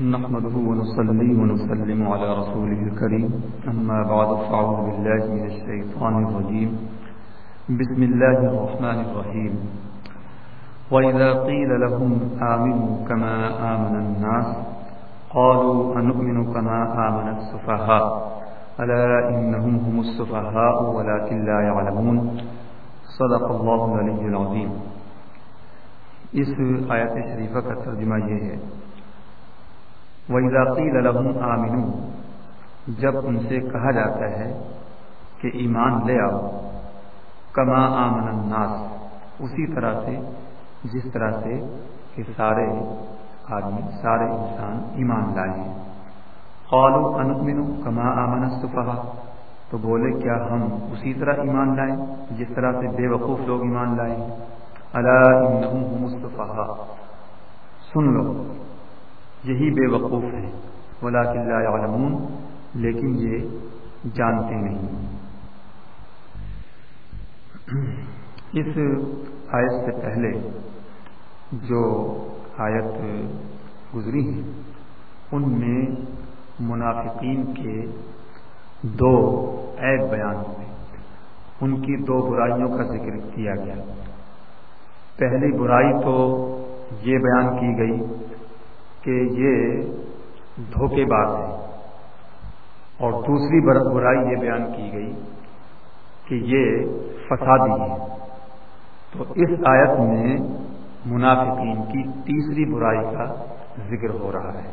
نحمده ونصلي ونسلم على رسوله الكريم. أما بعد فعوذ بالله من الشيطان الرجيم. بسم الله الرحمن الرحيم. وإذا قيل لهم آمنوا كما آمن الناس، قالوا أنؤمن كما آمن السفهاء. ألا إنهم هم السفهاء ولكن لا يعلمون. صدق الله العلي العظيم. اس آیت شریفہ کا ترجمہ یہ ہے وَإِذَا قِيلَ لَهُمْ آمِنُوا۔ جب ان سے کہا جاتا ہے کہ ایمان لے آؤ، کما آمن الناس، اسی طرح سے، جس طرح سے کہ سارے آدمی، سارے انسان ایمان لائے۔ قالوا انؤمن کما آمن السفهاء تو بولے، کیا ہم اسی طرح ایمان لائیں، جس طرح سے بے وقوف لوگ ایمان لائیں؟ الا انہم سن لو۔ یہی بے وقوف ہیں۔ ولیکن لا يعلمون لیکن یہ جانتے نہیں۔ اس آیت سے پہلے جو آیت گزری ہے ان میں منافقین کے دو عیب بیان ہوئے۔ ان کی دو برائیوں کا ذکر کیا گیا۔ پہلی برائی تو یہ بیان کی گئی کہ یہ دھوکے باز ہے۔ اور دوسری برائی یہ بیان کی گئی کہ یہ فسادی ہے۔ تو اس آیت میں منافقین کی تیسری برائی کا ذکر ہو رہا ہے۔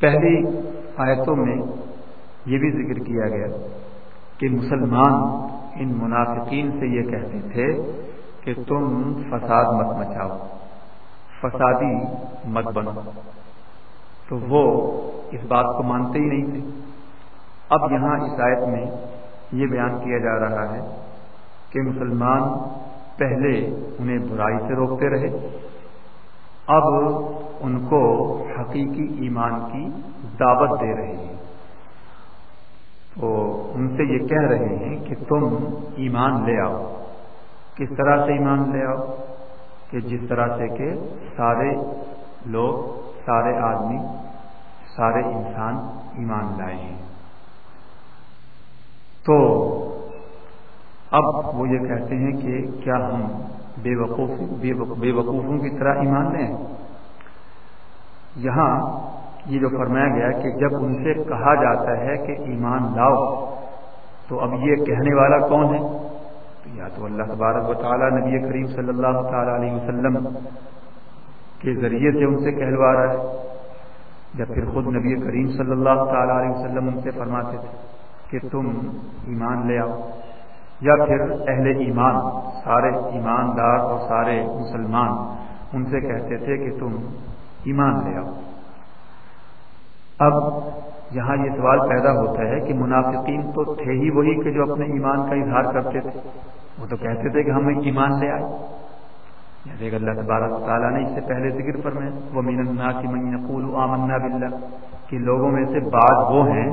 پہلی آیتوں میں یہ بھی ذکر کیا گیا کہ مسلمان ان منافقین سے یہ کہتے تھے کہ تم فساد مت مچاؤ۔ فسادی مت بنو۔ تو وہ اس بات کو مانتے ہی نہیں تھے۔ اب یہاں اس آیت میں یہ بیان کیا جا رہا ہے کہ مسلمان پہلے انہیں برائی سے روکتے رہے۔ اب ان کو حقیقی ایمان کی دعوت دے رہے ہیں۔ تو ان سے یہ کہہ رہے ہیں کہ تم ایمان لے آؤ۔ کس طرح سے ایمان لے آؤ؟ کہ جس طرح سے کہ سارے لوگ، سارے آدمی، سارے انسان ایمان لائے ہیں۔ تو اب وہ یہ کہتے ہیں کہ کیا ہم بے وقوف، بے وقوفوں کی طرح ایمان لیں؟ یہاں یہ جو فرمایا گیا کہ جب ان سے کہا جاتا ہے کہ ایمان لاؤ، تو اب یہ کہنے والا کون ہے؟ یا تو اللہ تبارک و تعالیٰ نبی کریم صلی اللہ تعالیٰ علیہ وسلم کے ذریعے سے ان سے کہلوا رہا ہے، یا پھر خود نبی کریم صلی اللہ تعالیٰ علیہ وسلم ان سے فرماتے تھے کہ تم ایمان لے آؤ، یا پھر اہل ایمان، سارے ایماندار اور سارے مسلمان ان سے کہتے تھے کہ تم ایمان لے آؤ۔ اب یہاں یہ سوال پیدا ہوتا ہے کہ منافقین تو تھے ہی وہی کہ جو اپنے ایمان کا اظہار کرتے تھے۔ وہ تو کہتے تھے کہ ہم ایمان لے آئے۔ جیسے کہ اللہ تبارک تعالیٰ نے اس سے پہلے ذکر پر میں وہ مین الناس من یقول آمنا باللہ کہ لوگوں میں سے بعض وہ ہیں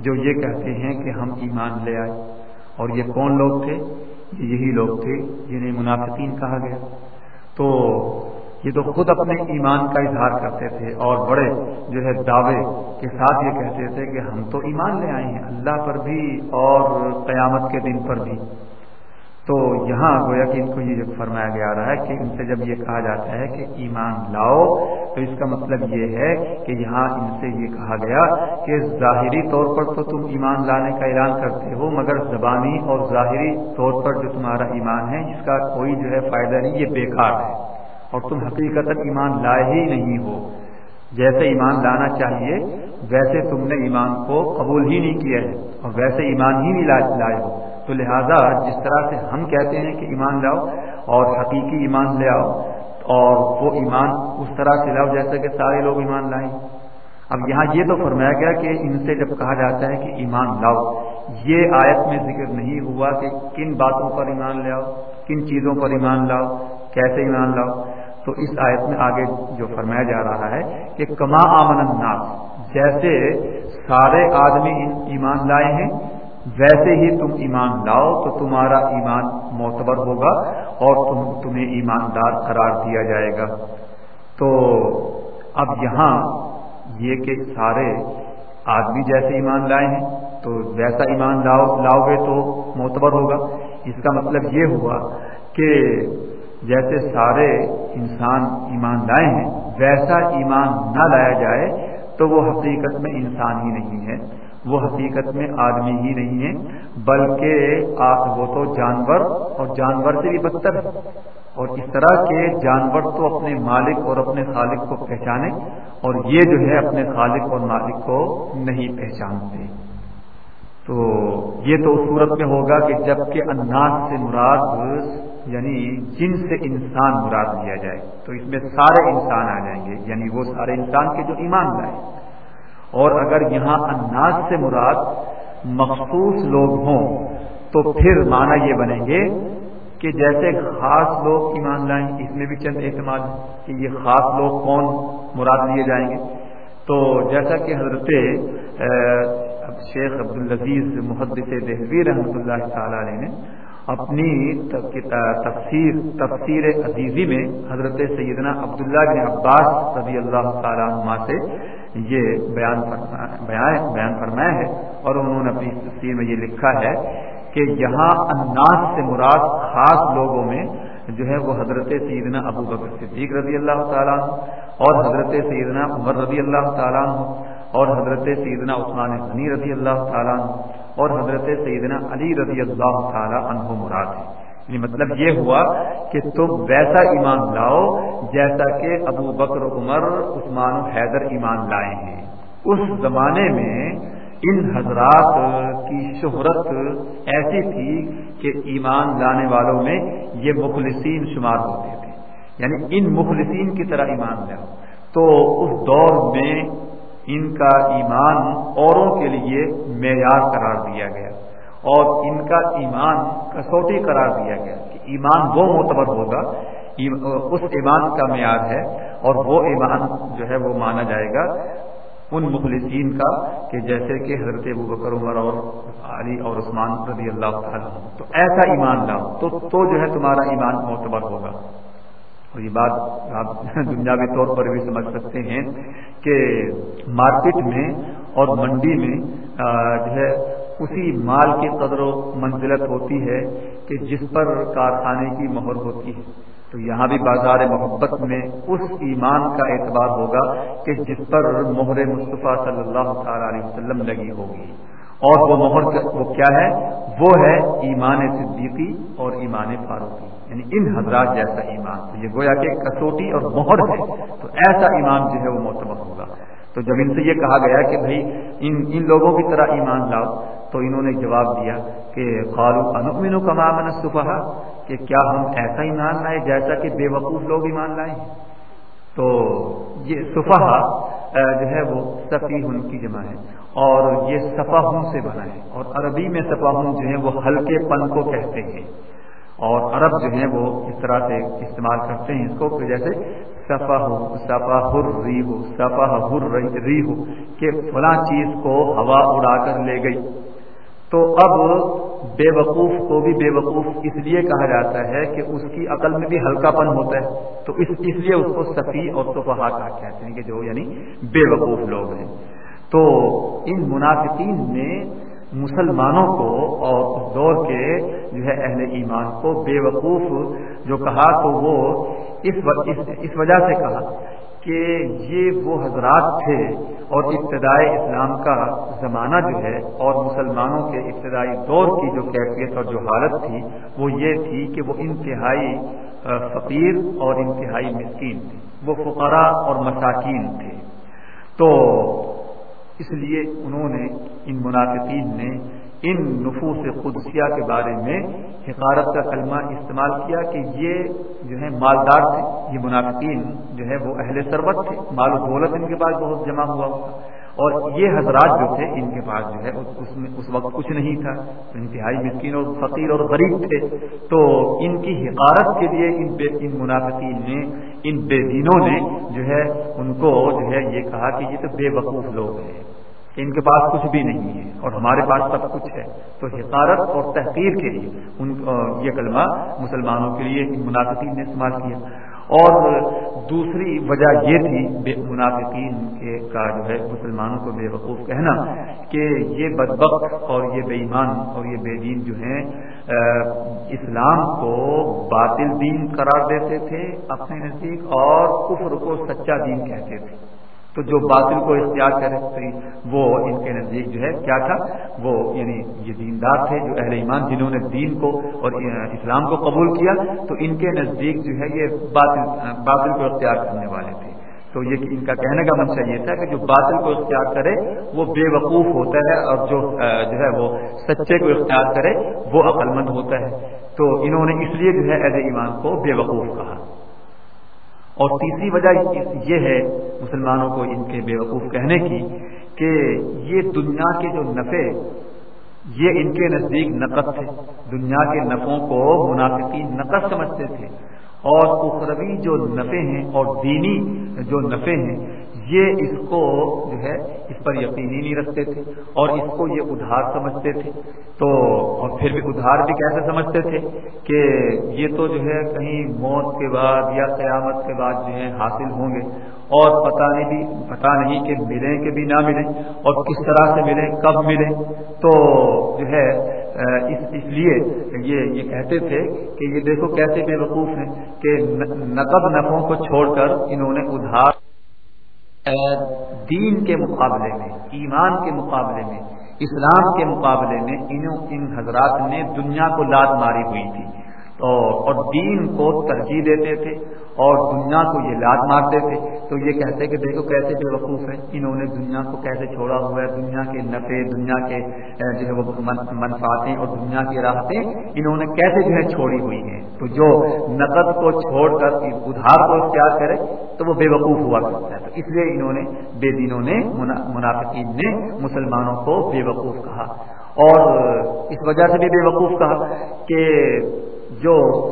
جو یہ کہتے ہیں کہ ہم ایمان لے آئے۔ اور یہ کون لوگ تھے؟ یہی لوگ تھے جنہیں منافقین کہا گیا۔ تو یہ تو خود اپنے ایمان کا اظہار کرتے تھے اور بڑے جو ہے دعوے کے ساتھ یہ کہتے تھے کہ ہم تو ایمان لے آئے ہیں، اللہ پر بھی اور قیامت کے دن پر بھی۔ تو یہاں گویا کہ ان کو یہ فرمایا گیا رہا ہے کہ ان سے جب یہ کہا جاتا ہے کہ ایمان لاؤ، تو اس کا مطلب یہ ہے کہ یہاں ان سے یہ کہا گیا کہ ظاہری طور پر تو تم ایمان لانے کا اعلان کرتے ہو، مگر زبانی اور ظاہری طور پر جو تمہارا ایمان ہے، اس کا کوئی جو ہے فائدہ نہیں، یہ بیکار ہے۔ اور تم حقیقت ایمان لائے ہی نہیں ہو۔ جیسے ایمان لانا چاہیے، ویسے تم نے ایمان کو قبول ہی نہیں کیا ہے اور ویسے ایمان ہی نہیں لائے ہو۔ تو لہذا جس طرح سے ہم کہتے ہیں کہ ایمان لاؤ اور حقیقی ایمان لے آؤ، اور وہ ایمان اس طرح سے لاؤ جیسے کہ سارے لوگ ایمان لائیں۔ اب یہاں یہ تو فرمایا گیا کہ ان سے جب کہا جاتا ہے کہ ایمان لاؤ، یہ آیت میں ذکر نہیں ہوا کہ کن باتوں پر ایمان لے آؤ، کن چیزوں پر ایمان لاؤ، کیسے ایمان لاؤ۔ تو اس آیت میں آگے جو فرمایا جا رہا ہے کہ کما آمن الناس، جیسے سارے آدمی ایمان لائے ہیں، ویسے ہی تم ایمان لاؤ تو تمہارا ایمان معتبر ہوگا اور تم تمہیں ایماندار قرار دیا جائے گا۔ تو اب یہاں یہ کہ سارے آدمی جیسے ایمان لائے ہیں، تو ویسا ایمان لاؤ لاؤ گے تو معتبر ہوگا۔ اس کا مطلب یہ ہوا کہ جیسے سارے انسان ایمان لائے ہیں، ویسا ایمان نہ لایا جائے تو وہ حقیقت میں انسان ہی نہیں ہے۔ وہ حقیقت میں آدمی ہی نہیں ہے، بلکہ آپ وہ تو جانور اور جانور سے بھی بدتر ہے اور اس طرح کے جانور تو اپنے مالک اور اپنے خالق کو پہچانے، اور یہ جو ہے اپنے خالق اور مالک کو نہیں پہچانتے۔ تو یہ تو اس صورت میں ہوگا کہ جبکہ اناج سے مراد یعنی جن سے انسان مراد لیا جائے، تو اس میں سارے انسان آ جائیں گے یعنی وہ سارے انسان کے جو ایمان لائے۔ اور اگر یہاں اناج سے مراد مخصوص لوگ ہوں، تو پھر معنی یہ بنیں گے کہ جیسے خاص لوگ ایمان لائیں، اس میں بھی چند اعتماد کہ یہ خاص لوگ کون؟ مراد لیے جائیں گے۔ تو جیسا کہ حضرت شیخ عبد العزیز محدث دہوی رحمۃ اللہ تعالی علیہ نے اپنی تفسیر تفسیر عزیزی میں حضرت سیدنا عبداللہ بن عباس رضی اللہ تعالیٰ عنہ سے یہ بیان بیان فرمایا ہے اور انہوں نے اپنی تفسیر میں یہ لکھا ہے کہ یہاں اناس سے مراد خاص لوگوں میں جو ہے وہ حضرت سیدنا ابو بکر صدیق رضی اللہ تعالیٰ اور حضرت سیدنا عمر رضی اللہ تعالیٰ اور حضرت سیدنا عثمان غنی رضی اللہ تعالیٰ اور حضرت سیدنا علی رضی اللہ تعالیٰ عنہ مراد ہے یعنی مطلب یہ ہوا کہ تم ویسا ایمان لاؤ جیسا کہ ابو بکر، عمر، عثمان و حیدر ایمان لائے ہیں۔ اس زمانے میں ان حضرات کی شہرت ایسی تھی کہ ایمان لانے والوں میں یہ مخلصین شمار ہوتے تھے۔ یعنی ان مخلصین کی طرح ایمان لیا تو اس دور میں ان کا ایمان اوروں کے لیے معیار قرار دیا گیا۔ اور ان کا ایمان کسوٹی قرار دیا گیا کہ ایمان وہ معتبر ہوگا اس ایمان کا معیار ہے اور وہ ایمان جو ہے وہ مانا جائے گا ان مخلصین کا کہ جیسے کہ حضرت ابو بکر، عمر اور علی اور عثمان رضی اللہ تعالیٰ تو ایسا ایمان لاؤ، تو تو جو ہے تمہارا ایمان معتبر ہوگا۔ اور یہ بات آپ دنیاوی طور پر بھی سمجھ سکتے ہیں کہ مارکیٹ میں اور منڈی میں جو ہے، اسی مال کی قدر و منزلت ہوتی ہے کہ جس پر کارخانے کی مہر ہوتی ہے۔ تو یہاں بھی بازار محبت میں اس ایمان کا اعتبار ہوگا کہ جس پر مہر مصطفیٰ صلی اللہ تعالی علیہ وسلم لگی ہوگی۔ اور وہ مہر وہ کیا ہے؟ وہ ہے ایمان صدیقی اور ایمان فاروقی۔ یعنی ان حضرات جیسا ایمان تو یہ گویا کہ کسوٹی اور مہر ہے، تو ایسا ایمان جو ہے وہ معتبر ہوگا۔ تو جب ان سے یہ کہا گیا کہ بھائی، ان ان لوگوں کی طرح ایمان لاؤ۔ تو انہوں نے جواب دیا کہ خالو انکمین کا مامن صفحہ کہ کیا ہم ایسا ایمان لائے جیسا کہ بے وقوف لوگ ایمان لائے تو یہ صفحہ جو ہے وہ صفی ان کی جمع ہے اور یہ صفاہوں سے بنا ہے۔ اور عربی میں صفاہوں جو ہے وہ ہلکے پن کو کہتے ہیں۔ اور عرب جو ہیں وہ اس طرح سے استعمال کرتے ہیں اس کو کہ جیسے صفا ہو صفا ہر ری ہو صفا ہر ری ہو کہ فلاں چیز کو ہوا اڑا کر لے گئی۔ تو اب بے وقوف کو بھی بے وقوف اس لیے کہا جاتا ہے کہ اس کی عقل میں بھی ہلکا پن ہوتا ہے۔ تو اس اس لیے اس کو سفی اور صفحا کہا کہتے ہیں کہ جو یعنی بے وقوف لوگ ہیں۔ تو ان منافقین نے مسلمانوں کو اور اس دور کے جو ہے اہل ایمان کو بے وقوف جو کہا تو وہ اس اس وجہ سے کہا کہ یہ وہ حضرات تھے اور ابتدائی اسلام کا زمانہ جو ہے اور مسلمانوں کے ابتدائی دور کی جو کیفیت اور جو حالت تھی، وہ یہ تھی کہ وہ انتہائی فقیر اور انتہائی مسکین تھے۔ وہ فقراء اور مساکین تھے۔ تو اس لیے انہوں نے ان منافقین نے ان نفوس قدسیہ کے بارے میں حقارت کا کلمہ استعمال کیا کہ یہ جو ہے مالدار تھے، یہ منافقین جو ہے وہ اہل سربت تھے، مال و دولت ان کے پاس بہت جمع ہوا اور یہ حضرات جو تھے، ان کے پاس جو ہے، اس میں اس وقت کچھ نہیں تھا۔ انتہائی مسکین اور فقیر اور غریب تھے۔ تو ان کی حقارت کے لیے ان بے ان منافقین نے، ان بے دینوں نے جو ہے، ان کو جو ہے یہ کہا کہ یہ تو بے وقوف لوگ ہیں۔ ان کے پاس کچھ بھی نہیں ہے اور ہمارے پاس سب کچھ ہے۔ تو حقارت اور تحقیر کے لیے، ان یہ کلمہ مسلمانوں کے لیے ان منافقین نے استعمال کیا۔ اور دوسری وجہ یہ تھی بے منافقین کے کا جو ہے مسلمانوں کو بے وقوف کہنا کہ یہ بدبخت اور یہ بے ایمان اور یہ بے دین جو ہیں اسلام کو باطل دین قرار دیتے تھے اپنے نزدیک اور کفر کو سچا دین کہتے تھے۔ تو جو باطل کو اختیار کرے وہ ان کے نزدیک جو ہے، کیا تھا؟ وہ یعنی یہ دیندار تھے جو اہل ایمان جنہوں نے دین کو اور اسلام کو قبول کیا، تو ان کے نزدیک جو ہے یہ باطل باطل کو اختیار کرنے والے تھے۔ تو یہ ان کا کہنے کا منشا یہ تھا کہ جو باطل کو اختیار کرے، وہ بے وقوف ہوتا ہے اور جو جو ہے وہ سچے کو اختیار کرے، وہ عقل مند ہوتا ہے۔ تو انہوں نے اس لیے جو ہے اہل ایمان کو بے وقوف کہا۔ اور تیسری وجہ یہ ہے مسلمانوں کو ان کے بیوقوف کہنے کی کہ یہ دنیا کے جو نفع یہ ان کے نزدیک نقد تھے۔ دنیا کے نفوں کو منافقین نقد سمجھتے تھے۔ اور اخروی جو نفے ہیں اور دینی جو نفے ہیں یہ اس کو جو ہے، اس پر یقینی نہیں رکھتے تھے اور اس کو یہ ادھار سمجھتے تھے۔ تو اور پھر بھی ادھار بھی کیسے سمجھتے تھے کہ یہ تو جو ہے کہیں موت کے بعد یا قیامت کے بعد جو ہے حاصل ہوں گے اور پتہ نہیں بھی پتہ نہیں کہ ملیں کہ بھی نہ ملیں اور کس طرح سے ملیں، کب ملیں۔ تو جو ہے اس اس لیے یہ یہ کہتے تھے کہ یہ دیکھو کیسے بے وقوف ہیں کہ نقب نفوں کو چھوڑ کر انہوں نے ادھار دین کے مقابلے میں، ایمان کے مقابلے میں، اسلام کے مقابلے میں، انہوں، ان حضرات نے دنیا کو لاد ماری ہوئی تھی۔ اور دین کو ترجیح دیتے تھے اور دنیا کو یہ لاد مارتے تھے۔ تو یہ کہتے کہ دیکھو کیسے بے وقوف ہے انہوں نے دنیا کو کیسے چھوڑا ہوا ہے۔ دنیا کے نفے دنیا کے جو ہے وہ منفاطیں اور دنیا کی راحتیں انہوں نے کیسے جو ہے چھوڑی ہوئی ہیں۔ تو جو نقد کو چھوڑ کر ادھار کو اختیار کرے تو وہ بے وقوف ہوا کرتا ہے۔ تو اس لیے انہوں نے بے دینوں نے منافقین نے مسلمانوں کو بے وقوف کہا۔ اور اس وجہ سے بھی بے وقوف کہا کہ جو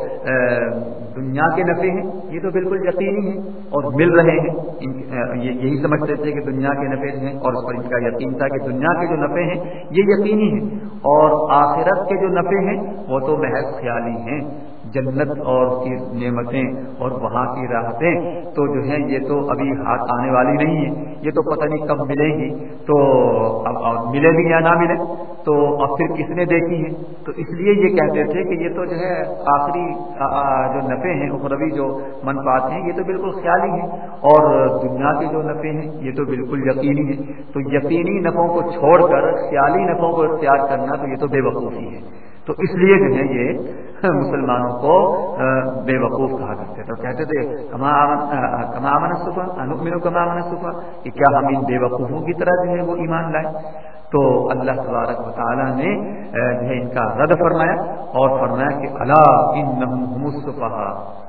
دنیا کے نفے ہیں، یہ تو بالکل یقینی ہیں اور مل رہے ہیں۔ یہی سمجھتے تھے کہ دنیا کے نفے ہیں اور اس پر ان کا یقین تھا کہ دنیا کے جو نفے ہیں، یہ یقینی ہیں۔ اور آخرت کے جو نفے ہیں، وہ تو محض خیالی ہیں۔ جنت اور کی نعمتیں اور وہاں کی راحتیں تو جو ہیں، یہ تو ابھی ہاتھ آنے والی نہیں ہے یہ تو پتہ نہیں کب ملیں گی۔ تو اب ملے گی یا نہ ملے تو اب پھر کس نے دیکھی ہے تو اس لیے یہ کہتے تھے کہ یہ تو جو ہے آخری جو نفے ہیں، اخروی جو منفاط ہیں، یہ تو بالکل خیالی ہیں۔ اور دنیا کے جو نفے ہیں، یہ تو بالکل یقینی ہیں۔ تو یقینی نفوں کو چھوڑ کر، خیالی نفوں کو اختیار کرنا تو یہ تو بے وقوفی ہے۔ تو اس لیے جو ہے یہ مسلمانوں کو بے وقوف کہا کرتے تھے۔ کہتے تھے، کما امن صفا انکمن کما امن صفا کہ کیا ہم ان بے وقوفوں کی طرح جو ہے وہ ایمان لائیں؟ تو اللہ تبارک و تعالیٰ نے جو ہے ان کا رد فرمایا اور فرمایا کہ اللہ ان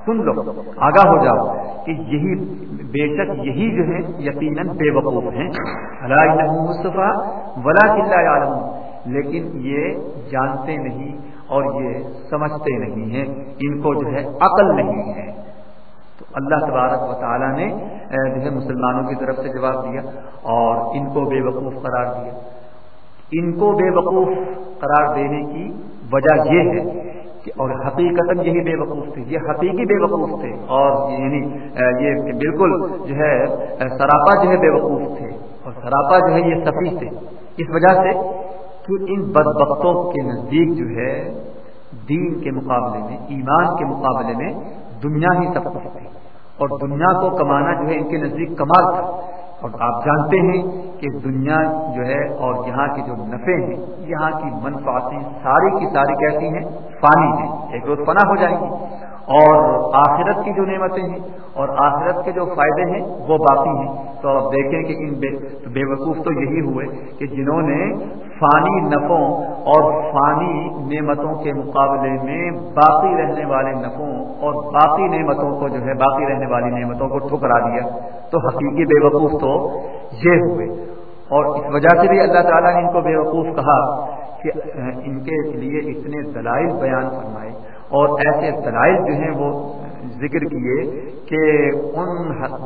سن لو، آگاہ ہو جاؤ کہ یہی بے شک یہی جو ہے یقیناً بے وقوف ہیں۔ اللہ مصطفیٰ ولا قلعہ عالم لیکن یہ جانتے نہیں اور یہ سمجھتے نہیں ہیں۔ ان کو جو ہے عقل نہیں ہے۔ تو اللہ تبارک و تعالیٰ نے جو ہے مسلمانوں کی طرف سے جواب دیا اور ان کو بے وقوف قرار دیا۔ ان کو بے وقوف قرار دینے کی وجہ یہ ہے کہ اور حقیقت یہی بے وقوف تھے، یہ حقیقی بے وقوف تھے، اور یعنی یہ بالکل جو ہے سراپا جو ہے بے وقوف تھے، اور سراپا جو ہے یہ سفی تھے۔ اس وجہ سے ان بدبختوں کے نزدیک جو ہے، دین کے مقابلے میں، ایمان کے مقابلے میں دنیا ہی سب کچھ تھی اور دنیا کو کمانا جو ہے ان کے نزدیک کمال تھا۔ اور آپ جانتے ہیں کہ دنیا جو ہے اور یہاں کے جو نفے ہیں، یہاں کی منفاطیں ساری کی ساری کیسی ہیں؟ فانی ہیں۔ ایک روز فنا ہو جائیں گی۔ اور آخرت کی جو نعمتیں ہیں اور آخرت کے جو فائدے ہیں وہ باقی ہیں۔ تو آپ دیکھیں کہ ان بے بے وقوف تو یہی ہوئے کہ جنہوں نے فانی نفوں اور فانی نعمتوں کے مقابلے میں باقی رہنے والے نفوں اور باقی نعمتوں کو جو ہے باقی رہنے والی نعمتوں کو ٹھکرا دیا۔ تو حقیقی بے وقوف تو یہ ہوئے۔ اور اس وجہ سے بھی اللہ تعالیٰ نے ان کو بے وقوف کہا کہ ان کے لیے اتنے دلائل بیان فرمائے۔ اور ایسے دلائل جو ہیں وہ ذکر کیے کہ ان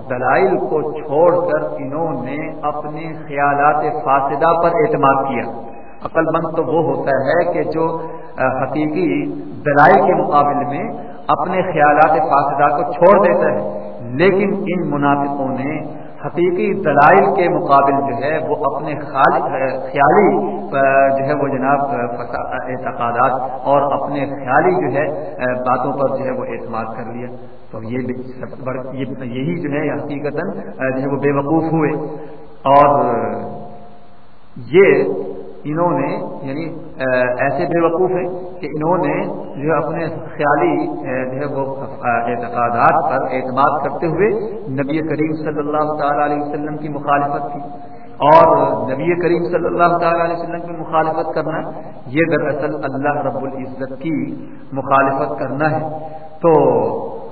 دلائل کو چھوڑ کر انہوں نے اپنے خیالات فاصدہ پر اعتماد کیا۔ عقل مند تو وہ ہوتا ہے کہ جو حقیقی دلائل کے مقابلے میں اپنے خیالات فاصدہ کو چھوڑ دیتا ہے، لیکن ان منافقوں نے حقیقی دلائل کے مقابل جو ہے وہ اپنے خیالی جو ہے وہ جناب اعتقادات اور اپنے خیالی جو ہے باتوں پر جو ہے وہ اعتماد کر لیا۔ تو یہ یہی جو ہے حقیقت جو ہے وہ بے وقوف ہوئے۔ اور یہ انہوں نے یعنی ایسے بے وقوف ہیں کہ انہوں نے جو اپنے خیالی جو ہے وہ اعتقادات پر اعتماد کرتے ہوئے نبی کریم صلی اللہ تعالی علیہ وسلم کی مخالفت کی اور نبی کریم صلی اللہ تعالی علیہ وسلم کی مخالفت کرنا، یہ دراصل اللہ رب العزت کی مخالفت کرنا ہے۔ تو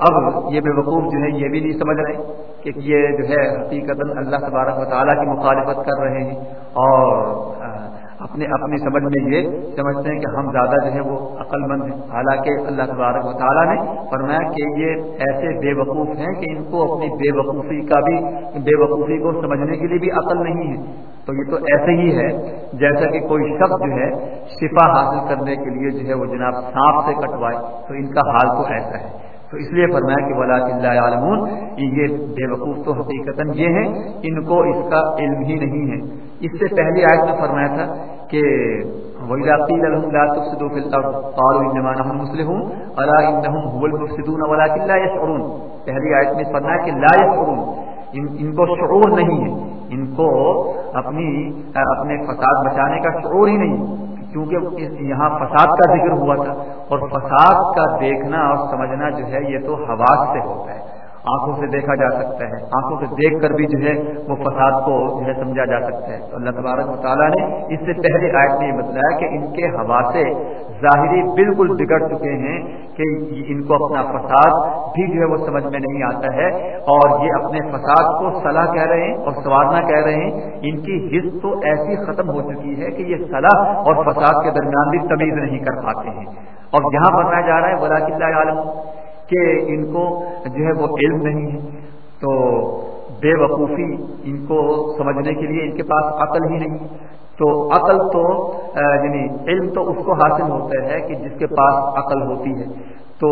اب یہ بے وقوف جو ہے یہ بھی نہیں سمجھ رہے کہ یہ جو ہے حقیقت اللہ تبارک و تعالیٰ کی مخالفت کر رہے ہیں اور اپنے اپنی سمجھ میں یہ سمجھتے ہیں کہ ہم زیادہ جو ہے وہ عقل مند ہیں۔ حالانکہ اللہ تبارک و تعالیٰ نے فرمایا کہ یہ ایسے بے وقوف ہیں کہ ان کو اپنی بے وقوفی کا بھی بے وقوفی کو سمجھنے کے لیے بھی عقل نہیں ہے۔ تو یہ تو ایسے ہی ہے، جیسا کہ کوئی شخص جو ہے شفا حاصل کرنے کے لیے جو ہے وہ جناب سانپ سے کٹوائے، تو ان کا حال تو ایسا ہے۔ تو اس لیے فرمایا کہ ولا اللہ عالمون یہ بے وقوف تو حقیقت یہ ہے ان کو اس کا علم ہی نہیں ہے۔ اس سے پہلی آیت میں فرمایا تھا کہ پہلی آیت میں فرمایا کہ لا يشعرون ان کو شعور نہیں ہے ان کو اپنی اپنے فساد بچانے کا شعور ہی نہیں کیونکہ یہاں فساد کا ذکر ہوا تھا اور فساد کا دیکھنا اور سمجھنا جو ہے یہ تو حواس سے ہوتا ہے آنکھوں سے دیکھا جا سکتا ہے۔ آنکھوں سے دیکھ کر بھی جو ہے وہ فساد کو جو ہے سمجھا جا سکتا ہے۔ تو اللہ تبارک مطالعہ نے اس سے پہلے آیت میں یہ بتلایا کہ ان کے ہوا سے ظاہری بالکل بگڑ چکے ہیں کہ ان کو اپنا فساد بھی جو ہے وہ سمجھ میں نہیں آتا ہے اور یہ اپنے فساد کو صلاح کہہ رہے ہیں اور سوارنا کہہ رہے ہیں۔ ان کی حص تو ایسی ختم ہو چکی ہے کہ یہ صلاح اور فساد کے درمیان بھی تمیز نہیں کر پاتے ہیں۔ اور یہاں بنایا جا رہا ہے بلا قلعہ عالم کہ ان کو جو ہے وہ علم نہیں ہے۔ تو بے وقوفی ان کو سمجھنے کے لیے ان کے پاس عقل ہی نہیں۔ تو عقل تو یعنی علم تو اس کو حاصل ہوتا ہے کہ جس کے پاس عقل ہوتی ہے۔ تو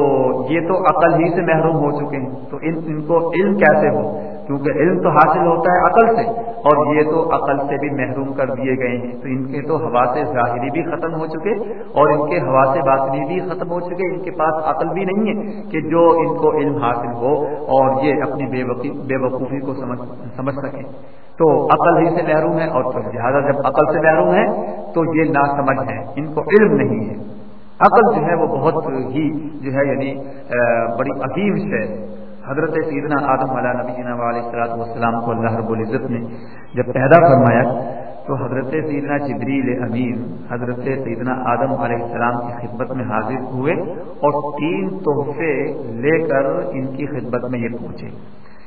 یہ تو عقل ہی سے محروم ہو چکے ہیں۔ تو ان ان کو علم کیسے ہو؟ کیونکہ علم تو حاصل ہوتا ہے عقل سے، اور یہ تو عقل سے بھی محروم کر دیے گئے ہیں۔ تو ان کے تو ہوا سے ظاہری بھی ختم ہو چکے، اور ان کے ہوا سے باطنی بھی ختم ہو چکے۔ ان کے پاس عقل بھی نہیں ہے کہ جو ان کو علم حاصل ہو اور یہ اپنی بے بے وقوفی کو سمجھ سمجھ سکیں تو عقل ہی سے محروم ہے، اور لہٰذا جب عقل سے محروم ہے، تو یہ نا سمجھ ہے۔ ان کو علم نہیں ہے۔ عقل جو ہے وہ بہت ہی جو ہے یعنی بڑی عظیم سے حضرت سیدنا آدم علیہ نبی علیہ السلاط والسلام کو اللہ رب العزت نے جب پیدا فرمایا تو حضرت سیدنا جبریل امین، حضرت سیدنا آدم علیہ السلام کی خدمت میں حاضر ہوئے اور تین تحفے لے کر ان کی خدمت میں یہ پہنچے۔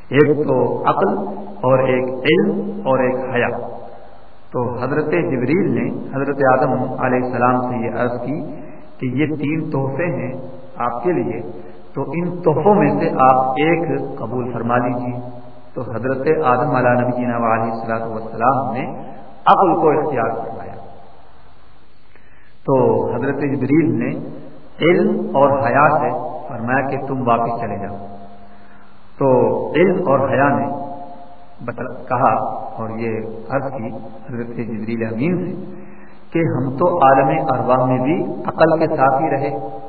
ایک تو عقل اور ایک علم اور ایک حیا۔ تو حضرت جبریل نے حضرت آدم علیہ السلام سے یہ عرض کی کہ یہ تین تحفے ہیں آپ کے لیے۔ تو ان تحفوں میں سے آپ ایک قبول فرما لیجیے۔ تو حضرت آدم علیہ نبی علیہ السلاط وسلام نے عقل کو اختیار کروایا تو حضرت جبریل نے علم اور حیا سے فرمایا کہ تم واپس چلے جاؤ۔ تو علم اور حیا نے کہا اور یہ عرض کی حضرت جبریل امین سے کہ ہم تو عالم ارواح میں بھی عقل کے ساتھ ہی رہے۔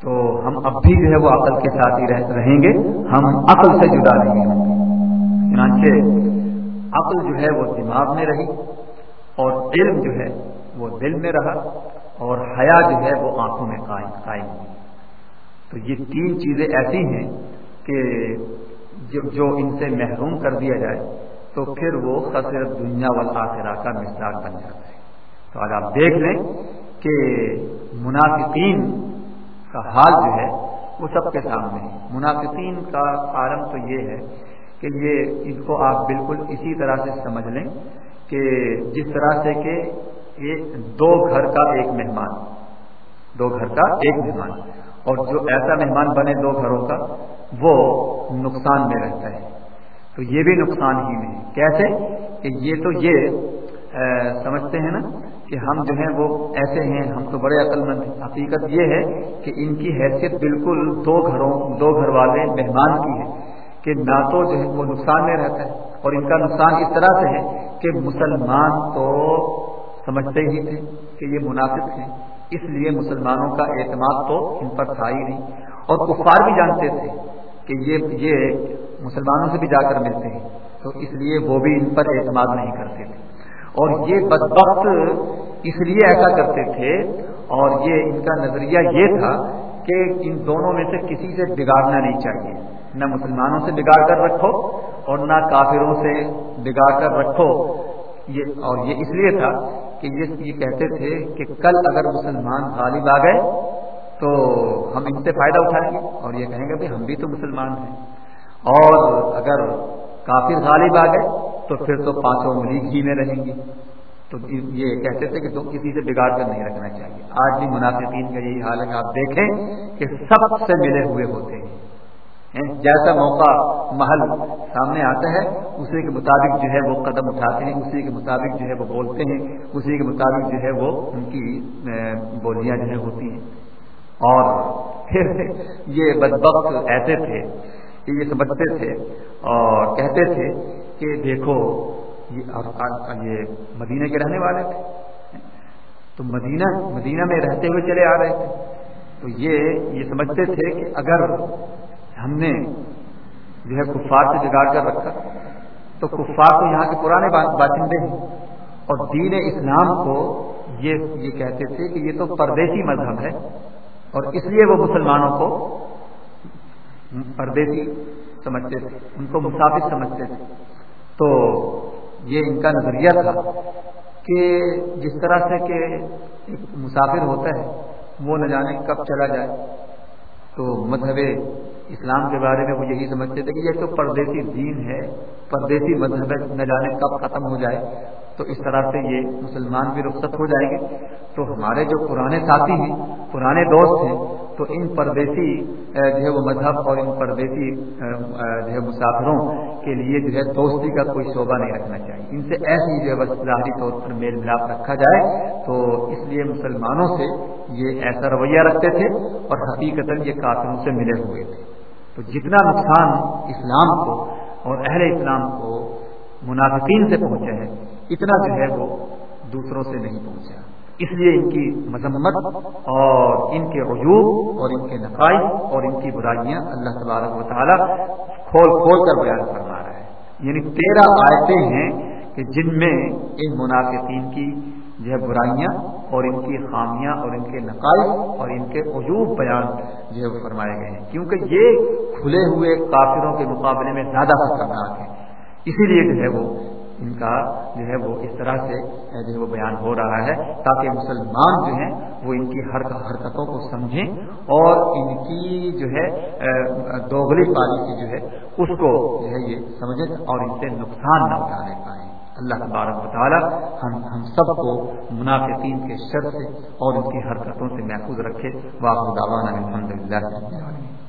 تو ہم اب بھی جو ہے وہ عقل کے ساتھ ہی رہیں گے، ہم عقل سے جدا نہیں ہوں گے چنانچہ عقل جو ہے وہ دماغ میں رہی اور علم جو ہے وہ دل میں رہا اور حیا جو ہے وہ آنکھوں میں قائم قائم ہوئی۔ تو یہ تین چیزیں ایسی ہیں کہ جو ان سے محروم کر دیا جائے تو پھر وہ خسر دنیا والآخرہ کا مزاج بن جاتا ہے۔ تو آج آپ دیکھ لیں کہ منافقین کا حال جو ہے وہ سب کے سامنے ہے۔ منافقین کا کارن تو یہ ہے کہ یہ اس کو آپ بالکل اسی طرح سے سمجھ لیں کہ جس طرح سے کہ یہ دو گھر کا ایک مہمان، دو گھر کا ایک مہمان۔ اور جو ایسا مہمان بنے دو گھروں کا، وہ نقصان میں رہتا ہے۔ تو یہ بھی نقصان ہی میں کیسے؟ کہ یہ تو یہ سمجھتے ہیں نا کہ ہم جو ہیں وہ ایسے ہیں، ہم تو بڑے عقل مند ہیں۔ حقیقت یہ ہے کہ ان کی حیثیت بالکل دو گھروں، دو گھر والے مہمان کی ہے کہ نہ تو جو ہے وہ نقصان میں رہتا ہے اور ان کا نقصان اس طرح سے ہے کہ مسلمان تو سمجھتے ہی تھے کہ یہ مناسب ہیں۔ اس لیے مسلمانوں کا اعتماد تو ان پر تھا ہی نہیں۔ اور کفار بھی جانتے تھے کہ یہ یہ مسلمانوں سے بھی جا کر ملتے ہیں۔ تو اس لیے وہ بھی ان پر اعتماد نہیں کرتے تھے۔ اور یہ بدبخت اس لیے ایسا کرتے تھے، اور یہ ان کا نظریہ یہ تھا کہ ان دونوں میں سے کسی سے بگاڑنا نہیں چاہیے۔ نہ مسلمانوں سے بگاڑ کر رکھو اور نہ کافروں سے بگاڑ کر رکھو۔ یہ اور یہ اس لیے تھا کہ یہ کہتے تھے کہ کل اگر مسلمان غالب آ گئے تو ہم ان سے فائدہ اٹھائیں گے۔ اور یہ کہیں گے کہ ہم بھی تو مسلمان ہیں۔ اور اگر کافر غالب آ گئے تو پھر تو پانچوں انگلی جی گھی میں رہیں گی۔ تو یہ کہتے تھے کہ تم کسی سے بگاڑ کر نہیں رکھنا چاہیے۔ آج بھی منافقین کا یہی حال ہے کہ آپ دیکھیں کہ سب سے ملے ہوئے ہوتے ہیں۔ جیسا موقع محل سامنے آتا ہے، اسی کے مطابق جو ہے وہ قدم اٹھاتے ہیں، اسی کے مطابق جو ہے وہ بولتے ہیں، اسی کے مطابق جو ہے وہ ان کی بولیاں جو ہے ہوتی ہیں۔ اور پھر یہ بدبخت ایسے تھے کہ یہ سمجھتے تھے اور کہتے تھے کہ دیکھو، یہ مدینہ کے رہنے والے تھے۔ تو مدینہ مدینہ میں رہتے ہوئے چلے آ رہے تھے۔ تو یہ یہ سمجھتے تھے کہ اگر ہم نے جو ہے کفار سے جگاڑ کر رکھا، تو کفار تو یہاں کے پرانے باشندے ہیں۔ اور دین اسلام کو یہ یہ کہتے تھے کہ یہ تو پردیسی مذہب ہے۔ اور اس لیے وہ مسلمانوں کو پردیسی سمجھتے تھے، ان کو مسافر سمجھتے تھے۔ تو یہ ان کا نظریہ تھا کہ جس طرح سے کہ ایک مسافر ہوتا ہے، وہ نہ جانے کب چلا جائے۔ تو مذہب اسلام کے بارے میں وہ یہی سمجھتے تھے کہ یہ تو پردیسی دین ہے، پردیسی مذہب نہ جانے کب ختم ہو جائے۔ تو اس طرح سے یہ مسلمان بھی رخصت ہو جائیں گے تو ہمارے جو پرانے ساتھی ہیں، پرانے دوست ہیں تو ان پردیسی جو ہے وہ مذہب اور ان پردیسی جو ہے مسافروں کے لیے جو ہے دوستی کا کوئی شعبہ نہیں رکھنا چاہیے۔ ان سے ایسی جو ہے ظاہری طور پر میل ملاپ رکھا جائے تو اس لیے مسلمانوں سے یہ ایسا رویہ رکھتے تھے اور حقیقت یہ کافروں سے ملے ہوئے تھے۔ تو جتنا نقصان اسلام کو اور اہل اسلام کو منافقین سے پہنچے ہیں، اتنا جو ہے وہ دوسروں سے نہیں پہنچا۔ اس لیے ان کی مذمت اور ان کے عجوب اور ان کے نقائص اور ان کی برائیاں اللہ تبارک و تعالیٰ کھول کھول کر بیان فرما رہا ہے۔ یعنی تیرہ آیتیں ہیں کہ جن میں ان منافقین کی جو ہے برائیاں اور ان کی خامیاں اور ان کے نقائص اور ان کے عجوب بیان جو ہے وہ فرمائے گئے ہیں۔ کیونکہ یہ کھلے ہوئے کافروں کے مقابلے میں زیادہ خطرناک ہے۔ اسی لیے جو ہے وہ ان کا جو ہے وہ اس طرح سے جو ہے وہ بیان ہو رہا ہے تاکہ مسلمان جو ہیں وہ ان کی حرکتوں کو سمجھیں اور ان کی جو ہے دوغلی پالیسی جو ہے، اس کو جو ہے یہ سمجھیں اور ان سے نقصان نہ اٹھانے پائیں۔ اللہ تبارک و تعالی ہم ہم سب کو منافقین کے شر سے اور ان کی حرکتوں سے محفوظ رکھے۔ واقع دعوانا الحمد للہ